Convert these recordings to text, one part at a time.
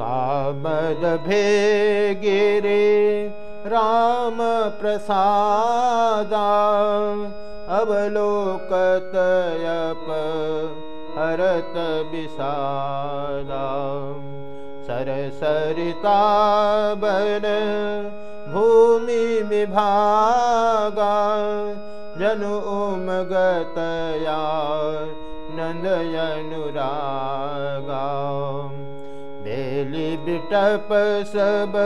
कामद भेगिरे राम प्रसादा अवलोकतयप हरत विषादा सरसरिता बन भूमि विभागा जनु उमगतया नन्दयनुरागा बेली बिटप सब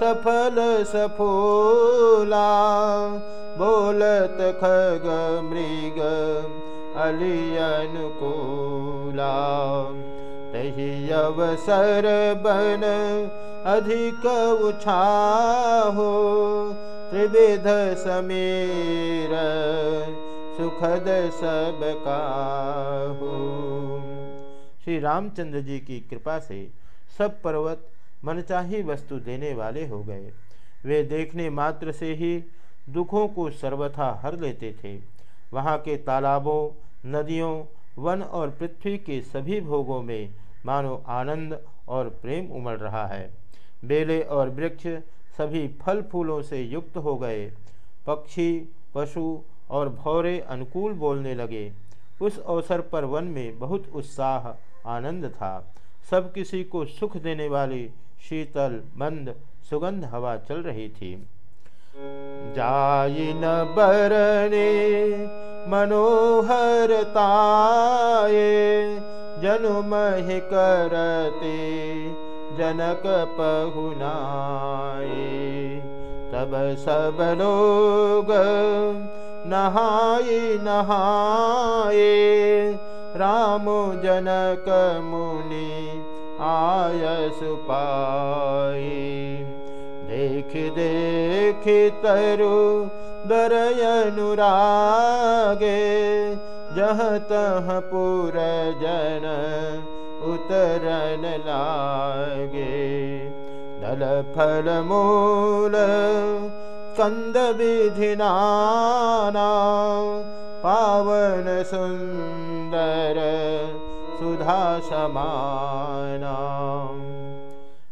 सफल सफूला। बोलत खग मृग अलियनुकूला तही अवसर बन अधिक उछाहो त्रिविध समीर सुखद सब का श्री रामचंद्र जी की कृपा से सब पर्वत मनचाही वस्तु देने वाले हो गए। वे देखने मात्र से ही दुखों को सर्वथा हर लेते थे। वहाँ के तालाबों, नदियों, वन और पृथ्वी के सभी भोगों में मानो आनंद और प्रेम उमड़ रहा है। बेले और वृक्ष सभी फल फूलों से युक्त हो गए। पक्षी, पशु और भौरे अनुकूल बोलने लगे। उस अवसर पर वन में बहुत उत्साह आनंद था। सब किसी को सुख देने वाली शीतल, मंद, सुगंध हवा चल रही थी। जाई न बरने, मनोहरताए, जनु मह करते, जनक पहुनाए तब सब लोग नहाए नहाए राम जनक मुनि आय सुपाए देख देख तरु दरयनुरागे जह तह पुर जन उतरन लागे। दल फल मूल कंद विधिनाना पावन सुंदर सुधा समाना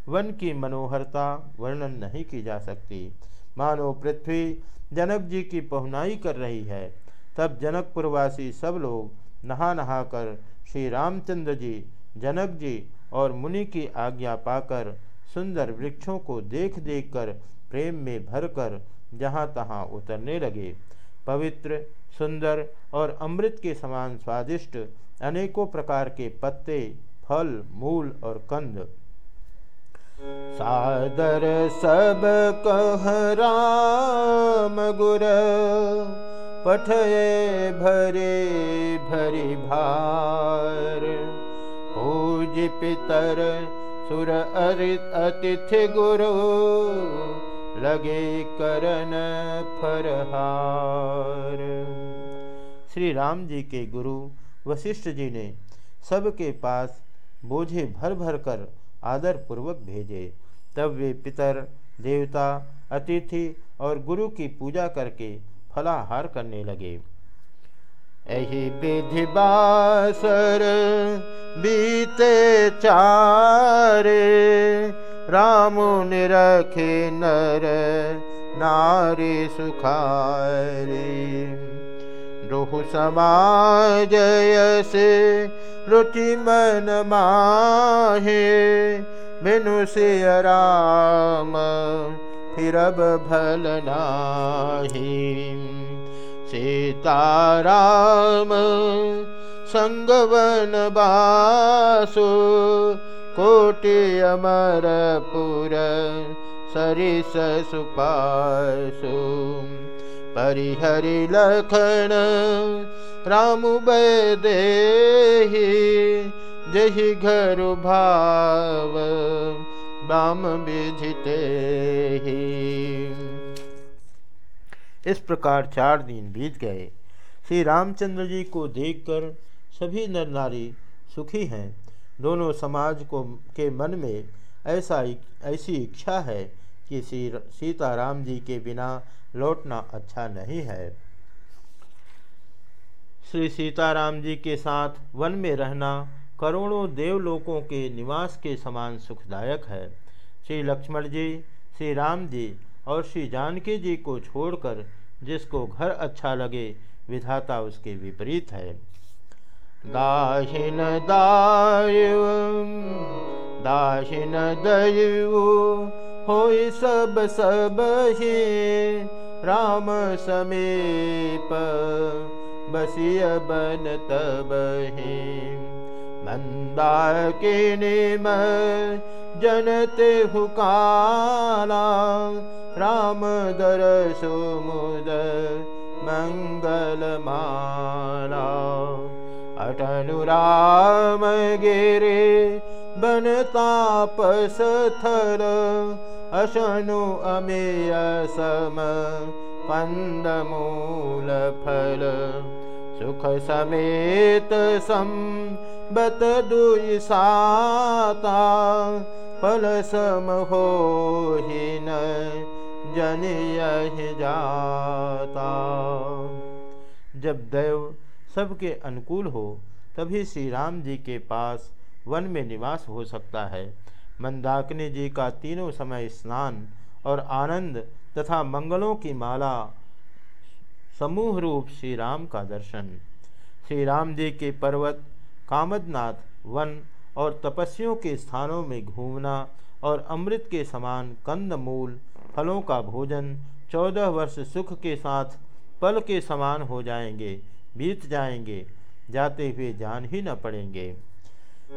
वन की मनोहरता वर्णन नहीं की जा सकती। मानो पृथ्वी जनक जी की पहुनाई कर रही है, तब जनकपुरवासी सब लोग नहा नहा कर श्री रामचंद्र जी, जनक जी और मुनि की आज्ञा पाकर सुंदर वृक्षों को देख देख कर प्रेम में भरकर जहाँ तहाँ उतरने लगे। पवित्र सुंदर और अमृत के समान स्वादिष्ट अनेकों प्रकार के पत्ते, फल, मूल और कंद। सादर सब कह राम गुर, पठये भरे भरी भार। पूज पितर सुर अरित अतिथि गुरु, लगे करन फरहार। श्री राम जी के गुरु वशिष्ठ जी ने सबके पास बोझे भर भर कर आदर पूर्वक भेजे। तब वे पितर, देवता, अतिथि और गुरु की पूजा करके फलाहार करने लगे। विधि बासर बीते चारे, राम निरखे नर नारी सुखारे। रुहु समाज से रुचि मन माहे बिनु से राम फिर अब भल नाही। सीताराम संगवन बासु, कोटि अमरपुर, सरिस सुपासु। परिहरि लखन राम दे जही घर भाव राम विजिते इस प्रकार चार दिन बीत गए। श्री रामचंद्र जी को देखकर सभी नर नारी सुखी हैं। दोनों समाज को, के मन में ऐसा ऐसी इच्छा है कि श्री सीताराम जी के बिना लौटना अच्छा नहीं है। श्री सीताराम जी के साथ वन में रहना करोड़ों देवलोकों के निवास के समान सुखदायक है। श्री लक्ष्मण जी, श्री राम जी और श्री जानकी जी को छोड़कर जिसको घर अच्छा लगे, विधाता उसके विपरीत है। दाहिन दायु दाहिन दयु हो सब सब ही राम समीप बसिय बन तब रमीप बसब मन्दारेम जनते राम रामधरसो मुद मङ्गलमाला अटनुराम गिरे बन तापसर अशनु अमेय सम कंद मूल फल सुख समेत सम बत दुई साता फल सम हो न जन जाता। जब देव सबके अनुकूल हो, तभी श्री राम जी के पास वन में निवास हो सकता है। मंदाकिनी जी का तीनों समय स्नान और आनंद तथा मंगलों की माला, समूह रूप श्री राम का दर्शन। श्री राम जी के पर्वत, कामदनाथ वन और तपस्वियों के स्थानों में घूमना और अमृत के समान कंद मूल फलों का भोजन, चौदह वर्ष सुख के साथ पल के समान हो जाएँगे, बीत जाएँगे, जाते हुए जान ही न पड़ेंगे।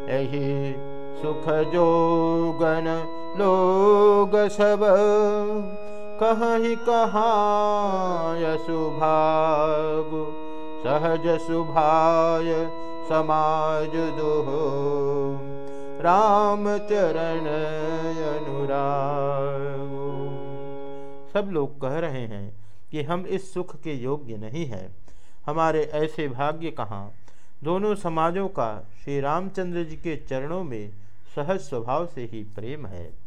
यही सुख जोगन लोग सब कहीं कहा सुभाग, सहज सुभाय समाज दुह। राम चरण अनुराग। सब लोग कह रहे हैं कि हम इस सुख के योग्य नहीं हैं। हमारे ऐसे भाग्य कहाँ? दोनों समाजों का श्री रामचंद्र जी के चरणों में सहज स्वभाव से ही प्रेम है।